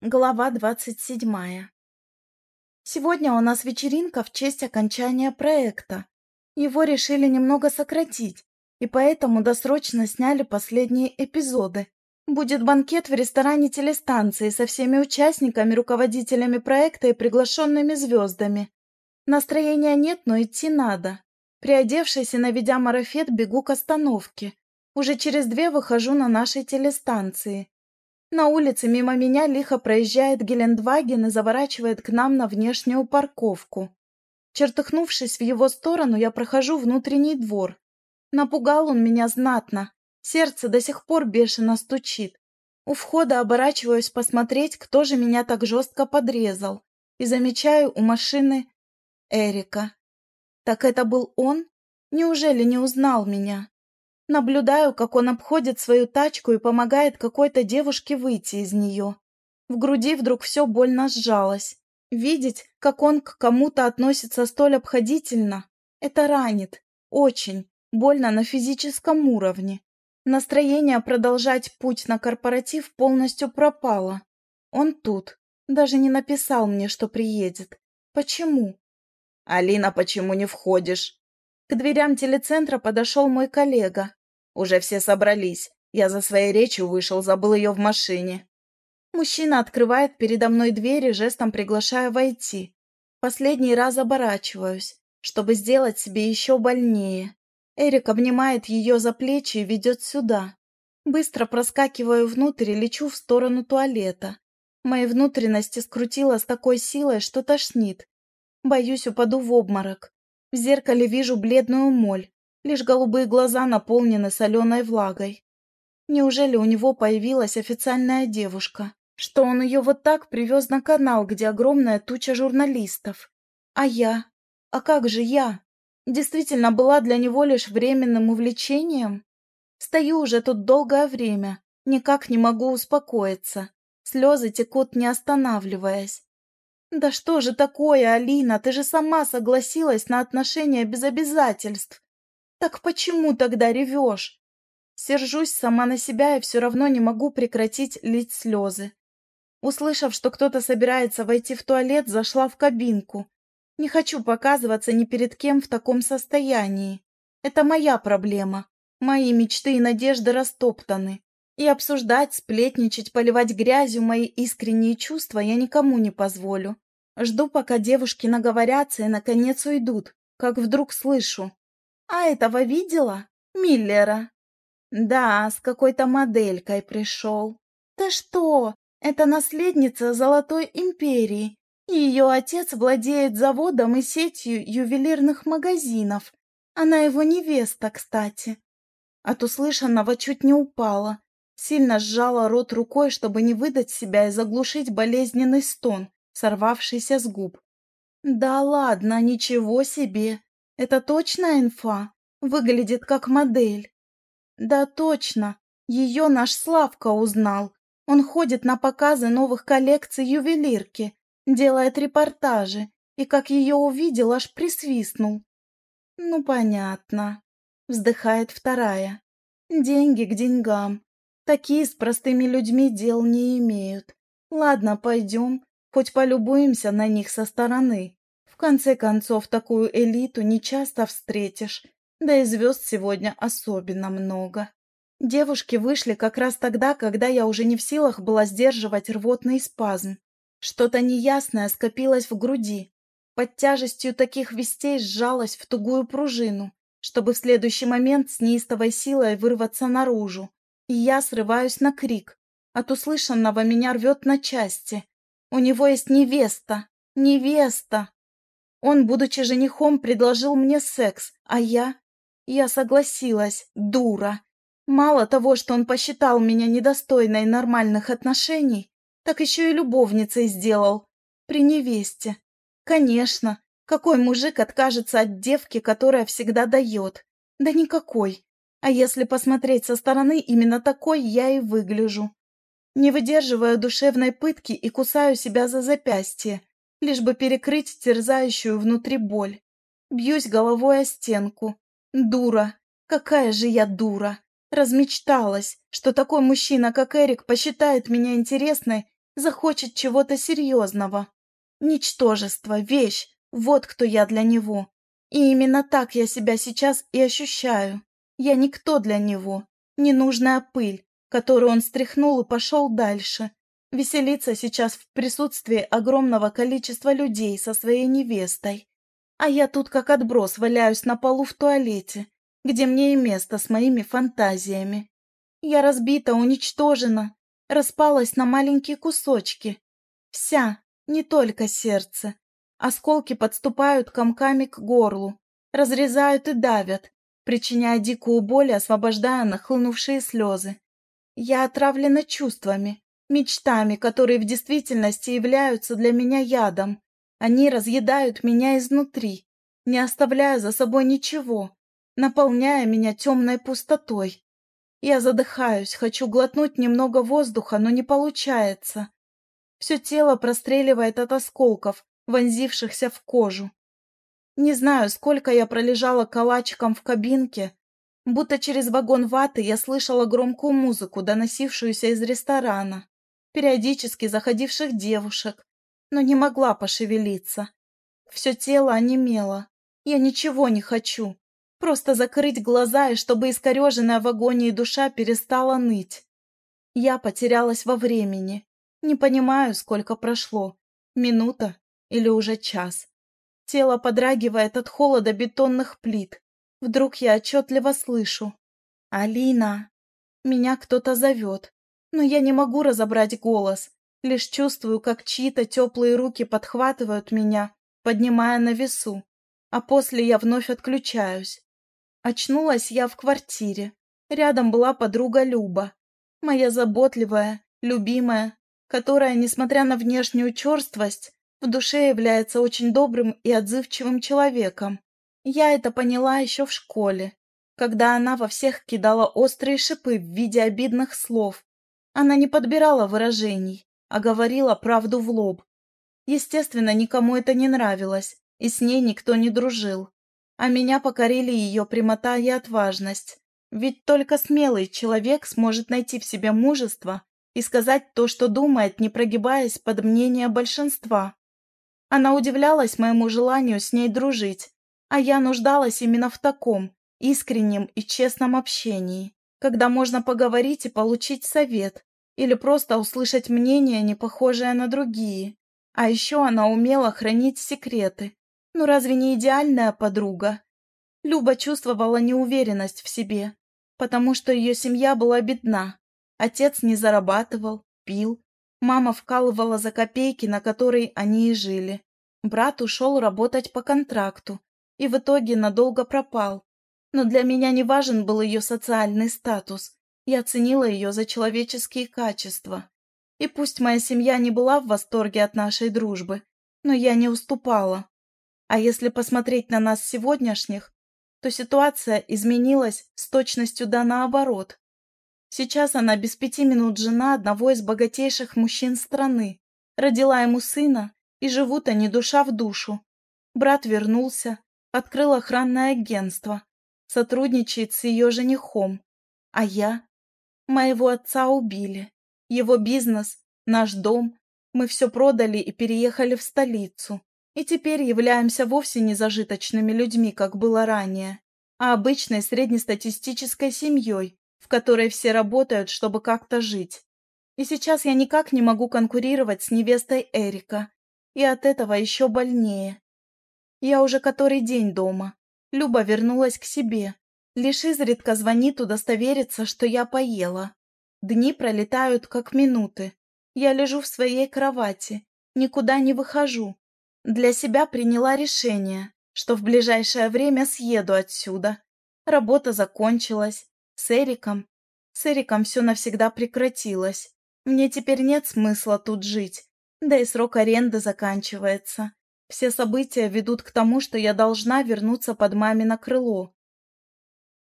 Глава двадцать седьмая. Сегодня у нас вечеринка в честь окончания проекта. Его решили немного сократить, и поэтому досрочно сняли последние эпизоды. Будет банкет в ресторане телестанции со всеми участниками, руководителями проекта и приглашенными звездами. Настроения нет, но идти надо. Приодевшись и наведя марафет, бегу к остановке. Уже через две выхожу на нашей телестанции. На улице мимо меня лихо проезжает Гелендваген и заворачивает к нам на внешнюю парковку. Чертыхнувшись в его сторону, я прохожу внутренний двор. Напугал он меня знатно. Сердце до сих пор бешено стучит. У входа оборачиваюсь посмотреть, кто же меня так жестко подрезал. И замечаю у машины Эрика. Так это был он? Неужели не узнал меня? Наблюдаю, как он обходит свою тачку и помогает какой-то девушке выйти из нее. В груди вдруг все больно сжалось. Видеть, как он к кому-то относится столь обходительно, это ранит. Очень. Больно на физическом уровне. Настроение продолжать путь на корпоратив полностью пропало. Он тут. Даже не написал мне, что приедет. Почему? «Алина, почему не входишь?» К дверям телецентра подошел мой коллега. Уже все собрались. Я за своей речью вышел, забыл ее в машине. Мужчина открывает передо мной дверь и жестом приглашая войти. Последний раз оборачиваюсь, чтобы сделать себе еще больнее. Эрик обнимает ее за плечи и ведет сюда. Быстро проскакиваю внутрь и лечу в сторону туалета. Мои внутренности скрутило с такой силой, что тошнит. Боюсь, упаду в обморок. В зеркале вижу бледную моль. Лишь голубые глаза наполнены соленой влагой. Неужели у него появилась официальная девушка? Что он ее вот так привез на канал, где огромная туча журналистов? А я? А как же я? Действительно была для него лишь временным увлечением? Стою уже тут долгое время, никак не могу успокоиться. Слезы текут, не останавливаясь. «Да что же такое, Алина? Ты же сама согласилась на отношения без обязательств. Так почему тогда ревешь? Сержусь сама на себя и все равно не могу прекратить лить слезы. Услышав, что кто-то собирается войти в туалет, зашла в кабинку. Не хочу показываться ни перед кем в таком состоянии. Это моя проблема. Мои мечты и надежды растоптаны. И обсуждать, сплетничать, поливать грязью мои искренние чувства я никому не позволю. Жду, пока девушки наговорятся и, наконец, уйдут, как вдруг слышу. А этого видела? Миллера. Да, с какой-то моделькой пришел. Ты что? Это наследница Золотой Империи. Ее отец владеет заводом и сетью ювелирных магазинов. Она его невеста, кстати. От услышанного чуть не упала. Сильно сжала рот рукой, чтобы не выдать себя и заглушить болезненный стон, сорвавшийся с губ. Да ладно, ничего себе. Это точная инфа? Выглядит как модель. Да точно. Ее наш Славка узнал. Он ходит на показы новых коллекций ювелирки, делает репортажи, и как ее увидел, аж присвистнул. Ну, понятно. Вздыхает вторая. Деньги к деньгам. Такие с простыми людьми дел не имеют. Ладно, пойдем, хоть полюбуемся на них со стороны. Конце концов, такую элиту не часто встретишь, да и звезд сегодня особенно много. Девушки вышли как раз тогда, когда я уже не в силах была сдерживать рвотный спазм. Что-то неясное скопилось в груди. Под тяжестью таких вестей сжалось в тугую пружину, чтобы в следующий момент с неистовой силой вырваться наружу. И я срываюсь на крик. От услышанного меня рвет на части. У него есть невеста. Невеста! Он, будучи женихом, предложил мне секс, а я... Я согласилась, дура. Мало того, что он посчитал меня недостойной нормальных отношений, так еще и любовницей сделал. При невесте. Конечно, какой мужик откажется от девки, которая всегда дает? Да никакой. А если посмотреть со стороны, именно такой я и выгляжу. Не выдерживаю душевной пытки и кусаю себя за запястье, лишь бы перекрыть терзающую внутри боль. Бьюсь головой о стенку. Дура. Какая же я дура. Размечталась, что такой мужчина, как Эрик, посчитает меня интересной захочет чего-то серьезного. Ничтожество, вещь, вот кто я для него. И именно так я себя сейчас и ощущаю. Я никто для него, ненужная пыль, которую он стряхнул и пошел дальше. Веселиться сейчас в присутствии огромного количества людей со своей невестой. А я тут как отброс валяюсь на полу в туалете, где мне и место с моими фантазиями. Я разбита, уничтожена, распалась на маленькие кусочки. Вся, не только сердце. Осколки подступают комками к горлу, разрезают и давят, причиняя дикую боль освобождая нахлынувшие слезы. Я отравлена чувствами, мечтами, которые в действительности являются для меня ядом. Они разъедают меня изнутри, не оставляя за собой ничего, наполняя меня темной пустотой. Я задыхаюсь, хочу глотнуть немного воздуха, но не получается. Все тело простреливает от осколков, вонзившихся в кожу. Не знаю, сколько я пролежала калачиком в кабинке, будто через вагон ваты я слышала громкую музыку, доносившуюся из ресторана, периодически заходивших девушек, но не могла пошевелиться. Все тело онемело. Я ничего не хочу. Просто закрыть глаза, и чтобы искореженная в агонии душа перестала ныть. Я потерялась во времени. Не понимаю, сколько прошло. Минута или уже час. Тело подрагивает от холода бетонных плит. Вдруг я отчетливо слышу. «Алина!» Меня кто-то зовет, но я не могу разобрать голос. Лишь чувствую, как чьи-то теплые руки подхватывают меня, поднимая на весу. А после я вновь отключаюсь. Очнулась я в квартире. Рядом была подруга Люба. Моя заботливая, любимая, которая, несмотря на внешнюю черствость, в душе является очень добрым и отзывчивым человеком. Я это поняла еще в школе, когда она во всех кидала острые шипы в виде обидных слов. Она не подбирала выражений, а говорила правду в лоб. Естественно, никому это не нравилось, и с ней никто не дружил. А меня покорили ее прямота и отважность. Ведь только смелый человек сможет найти в себе мужество и сказать то, что думает, не прогибаясь под мнение большинства. Она удивлялась моему желанию с ней дружить, а я нуждалась именно в таком, искреннем и честном общении, когда можно поговорить и получить совет, или просто услышать мнение, не похожее на другие. А еще она умела хранить секреты, ну разве не идеальная подруга? Люба чувствовала неуверенность в себе, потому что ее семья была бедна. Отец не зарабатывал, пил. Мама вкалывала за копейки, на которые они и жили. Брат ушел работать по контракту и в итоге надолго пропал. Но для меня не важен был ее социальный статус. Я ценила ее за человеческие качества. И пусть моя семья не была в восторге от нашей дружбы, но я не уступала. А если посмотреть на нас сегодняшних, то ситуация изменилась с точностью да наоборот. Сейчас она без пяти минут жена одного из богатейших мужчин страны, родила ему сына, и живут они душа в душу. Брат вернулся, открыл охранное агентство, сотрудничает с ее женихом. А я? Моего отца убили. Его бизнес, наш дом, мы все продали и переехали в столицу и теперь являемся вовсе не зажиточными людьми, как было ранее, а обычной среднестатистической семьей, в которой все работают, чтобы как-то жить. И сейчас я никак не могу конкурировать с невестой Эрика, и от этого еще больнее. Я уже который день дома. Люба вернулась к себе. Лишь изредка звонит удостовериться, что я поела. Дни пролетают, как минуты. Я лежу в своей кровати, никуда не выхожу, для себя приняла решение, что в ближайшее время съеду отсюда. Работа закончилась. С Эриком. С Эриком все навсегда прекратилось. Мне теперь нет смысла тут жить. Да и срок аренды заканчивается. Все события ведут к тому, что я должна вернуться под мамино крыло.